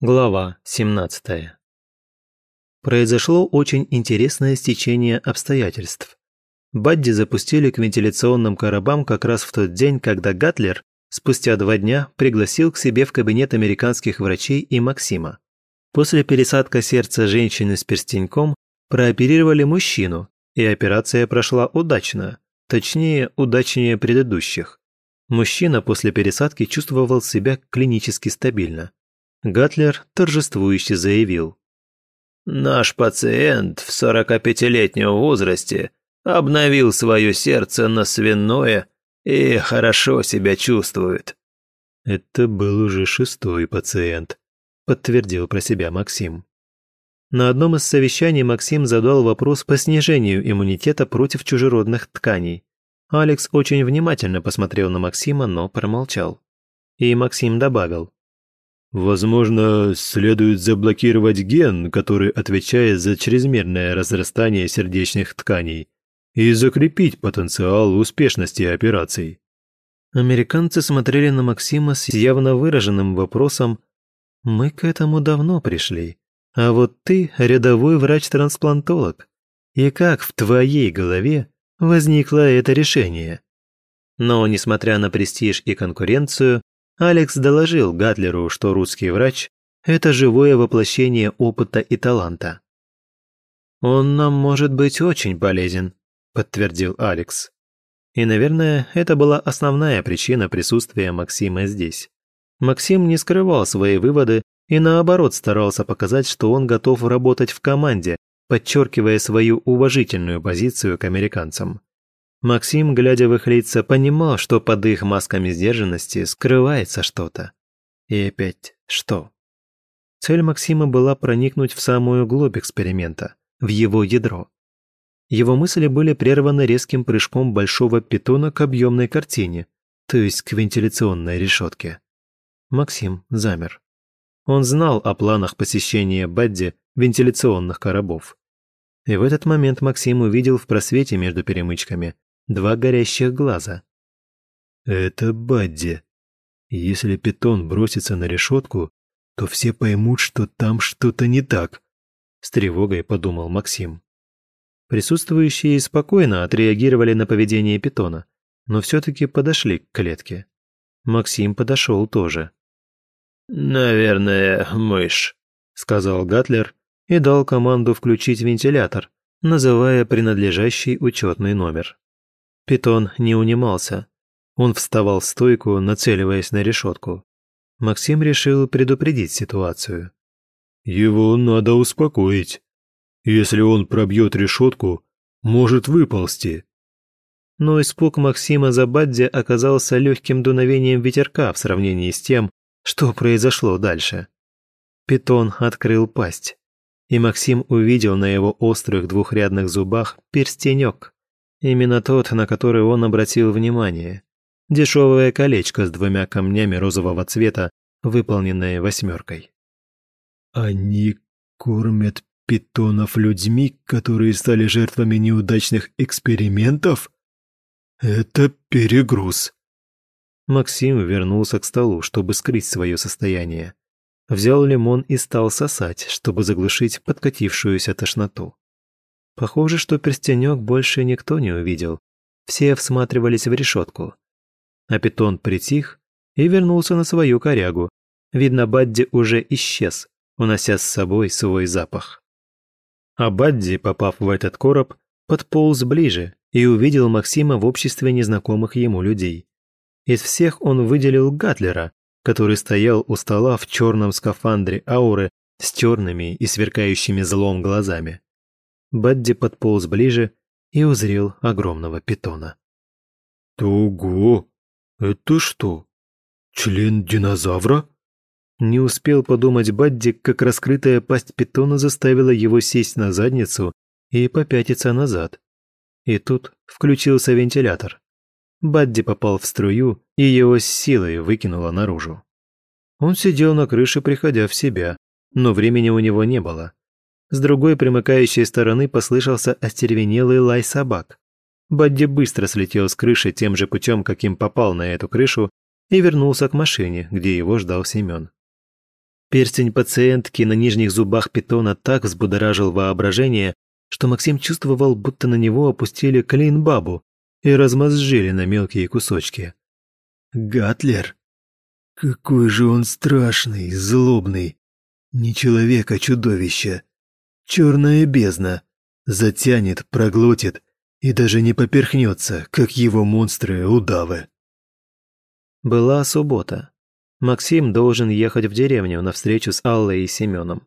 Глава 17. Произошло очень интересное стечение обстоятельств. Бадди запустили к вентиляционным коробам как раз в тот день, когда Гатлер спустя два дня пригласил к себе в кабинет американских врачей и Максима. После пересадка сердца женщины с перстеньком прооперировали мужчину, и операция прошла удачно, точнее, удачнее предыдущих. Мужчина после пересадки чувствовал себя клинически стабильно. Гатлер торжествующе заявил. «Наш пациент в 45-летнем возрасте обновил свое сердце на свиное и хорошо себя чувствует». «Это был уже шестой пациент», – подтвердил про себя Максим. На одном из совещаний Максим задал вопрос по снижению иммунитета против чужеродных тканей. Алекс очень внимательно посмотрел на Максима, но промолчал. И Максим добавил. Возможно, следует заблокировать ген, который отвечает за чрезмерное разрастание сердечных тканей, и закрепить потенциал успешности операций. Американцы смотрели на Максима с явно выраженным вопросом «Мы к этому давно пришли, а вот ты рядовой врач-трансплантолог. И как в твоей голове возникло это решение?» Но, несмотря на престиж и конкуренцию, Алекс доложил Гатлеру, что русский врач – это живое воплощение опыта и таланта. «Он нам может быть очень полезен», – подтвердил Алекс. И, наверное, это была основная причина присутствия Максима здесь. Максим не скрывал свои выводы и наоборот старался показать, что он готов работать в команде, подчеркивая свою уважительную позицию к американцам. Максим, глядя в их лица, понимал, что под их масками сдержанности скрывается что-то. И опять что? Цель Максима была проникнуть в самую глубь эксперимента, в его ядро. Его мысли были прерваны резким прыжком большого питона к объемной картине, то есть к вентиляционной решетке. Максим замер. Он знал о планах посещения Бадди вентиляционных коробов. И в этот момент Максим увидел в просвете между перемычками два горящих глаза. «Это Бадди. Если питон бросится на решетку, то все поймут, что там что-то не так», — с тревогой подумал Максим. Присутствующие спокойно отреагировали на поведение питона, но все-таки подошли к клетке. Максим подошел тоже. «Наверное, мышь», — сказал Гатлер и дал команду включить вентилятор, называя принадлежащий учетный номер. Питон не унимался. Он вставал в стойку, нацеливаясь на решетку. Максим решил предупредить ситуацию. «Его надо успокоить. Если он пробьет решетку, может выползти». Но испуг Максима за Бадди оказался легким дуновением ветерка в сравнении с тем, что произошло дальше. Питон открыл пасть, и Максим увидел на его острых двухрядных зубах перстенек. Именно тот, на который он обратил внимание. Дешевое колечко с двумя камнями розового цвета, выполненное восьмеркой. «Они кормят питонов людьми, которые стали жертвами неудачных экспериментов? Это перегруз!» Максим вернулся к столу, чтобы скрыть свое состояние. Взял лимон и стал сосать, чтобы заглушить подкатившуюся тошноту. Похоже, что перстенек больше никто не увидел. Все всматривались в решетку. А питон притих и вернулся на свою корягу. Видно, Бадди уже исчез, унося с собой свой запах. А Бадди, попав в этот короб, подполз ближе и увидел Максима в обществе незнакомых ему людей. Из всех он выделил Гатлера, который стоял у стола в черном скафандре ауры с черными и сверкающими злом глазами. Бадди подполз ближе и узрел огромного питона. «Ого! Это что, член динозавра?» Не успел подумать Бадди, как раскрытая пасть питона заставила его сесть на задницу и попятиться назад. И тут включился вентилятор. Бадди попал в струю, и его с силой выкинуло наружу. Он сидел на крыше, приходя в себя, но времени у него не было. С другой примыкающей стороны послышался остервенелый лай собак. Бадди быстро слетел с крыши тем же путем, каким попал на эту крышу, и вернулся к машине, где его ждал Семен. Перстень пациентки на нижних зубах питона так взбудоражил воображение, что Максим чувствовал, будто на него опустили клин-бабу и размозжили на мелкие кусочки. «Гатлер? Какой же он страшный, злобный! Не человек, а чудовище! Черная бездна! Затянет, проглотит и даже не поперхнется, как его монстры-удавы!» Была суббота. Максим должен ехать в деревню на встречу с Аллой и Семеном.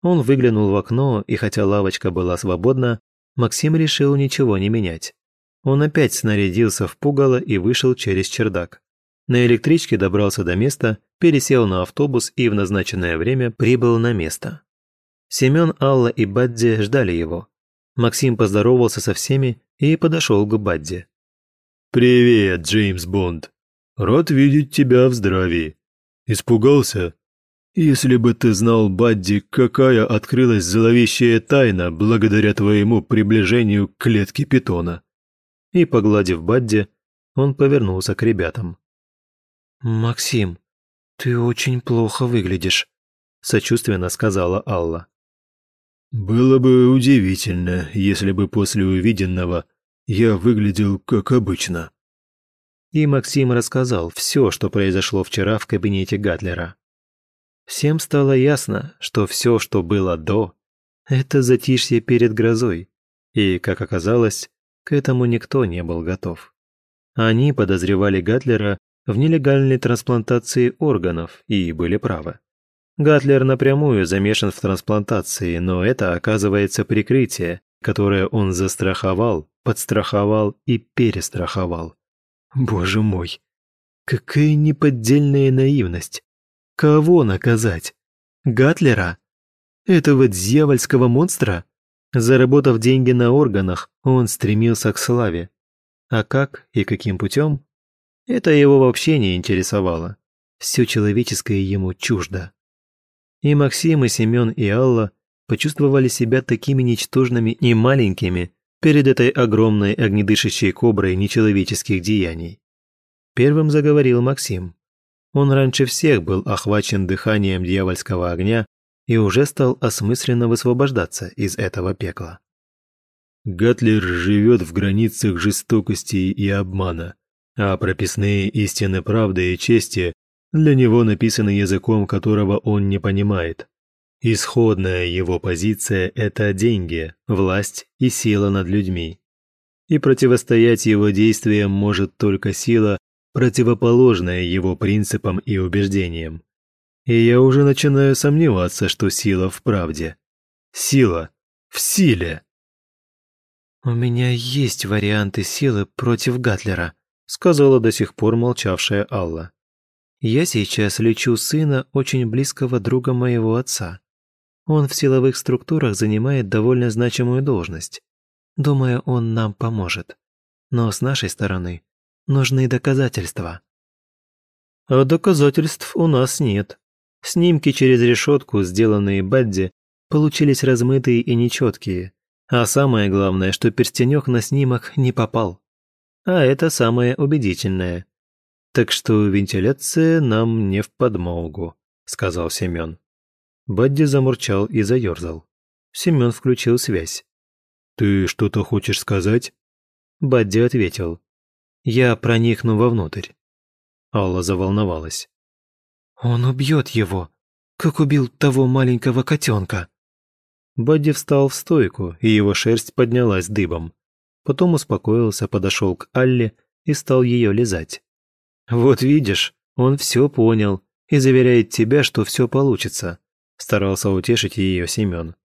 Он выглянул в окно, и хотя лавочка была свободна, Максим решил ничего не менять. Он опять снарядился в пугало и вышел через чердак. На электричке добрался до места, пересел на автобус и в назначенное время прибыл на место. Семен, Алла и Бадди ждали его. Максим поздоровался со всеми и подошел к Бадди. «Привет, Джеймс Бонд. Рад видеть тебя в здравии. Испугался? Если бы ты знал, Бадди, какая открылась зловещая тайна благодаря твоему приближению к клетке питона». И, погладив Бадди, он повернулся к ребятам. «Максим, ты очень плохо выглядишь», – сочувственно сказала Алла. «Было бы удивительно, если бы после увиденного я выглядел как обычно», и Максим рассказал все, что произошло вчера в кабинете Гатлера. Всем стало ясно, что все, что было до, это затишье перед грозой, и, как оказалось, к этому никто не был готов. Они подозревали Гатлера в нелегальной трансплантации органов и были правы. Гатлер напрямую замешан в трансплантации, но это оказывается прикрытие, которое он застраховал, подстраховал и перестраховал. Боже мой, какая неподдельная наивность. Кого наказать? Гатлера? Этого дьявольского монстра? Заработав деньги на органах, он стремился к славе. А как и каким путем? Это его вообще не интересовало. Все человеческое ему чуждо. И Максим, и Семен, и Алла почувствовали себя такими ничтожными и маленькими, перед этой огромной огнедышащей коброй нечеловеческих деяний. Первым заговорил Максим. Он раньше всех был охвачен дыханием дьявольского огня и уже стал осмысленно высвобождаться из этого пекла. Гатлер живет в границах жестокости и обмана, а прописные истины правды и чести для него написаны языком, которого он не понимает. Исходная его позиция – это деньги, власть и сила над людьми. И противостоять его действиям может только сила, противоположная его принципам и убеждениям. И я уже начинаю сомневаться, что сила в правде. Сила в силе. «У меня есть варианты силы против Гатлера», сказала до сих пор молчавшая Алла. «Я сейчас лечу сына очень близкого друга моего отца. Он в силовых структурах занимает довольно значимую должность. Думаю, он нам поможет. Но с нашей стороны нужны доказательства». «А доказательств у нас нет. Снимки через решетку, сделанные Бадди, получились размытые и нечеткие. А самое главное, что перстенек на снимок не попал. А это самое убедительное. Так что вентиляция нам не в подмогу», — сказал Семен. Бадди замурчал и заерзал. Семен включил связь. «Ты что-то хочешь сказать?» Бадди ответил. «Я проникну вовнутрь». Алла заволновалась. «Он убьет его, как убил того маленького котенка». Бадди встал в стойку, и его шерсть поднялась дыбом. Потом успокоился, подошел к Алле и стал ее лизать. «Вот видишь, он все понял и заверяет тебя, что все получится. Старался утешить ее Семен.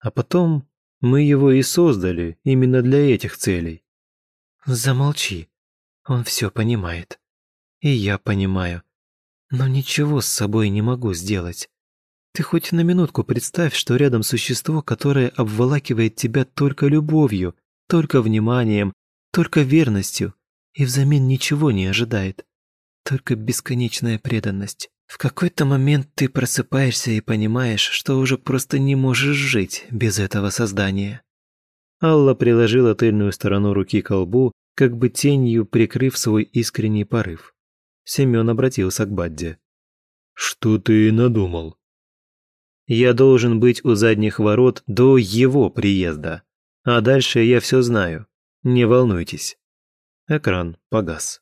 А потом мы его и создали именно для этих целей. Замолчи. Он все понимает. И я понимаю. Но ничего с собой не могу сделать. Ты хоть на минутку представь, что рядом существо, которое обволакивает тебя только любовью, только вниманием, только верностью, и взамен ничего не ожидает. Только бесконечная преданность. В какой-то момент ты просыпаешься и понимаешь, что уже просто не можешь жить без этого создания. Алла приложила тыльную сторону руки к лбу, как бы тенью прикрыв свой искренний порыв. Семен обратился к Бадде. «Что ты надумал?» Я должен быть у задних ворот до его приезда. А дальше я все знаю. Не волнуйтесь. Экран погас.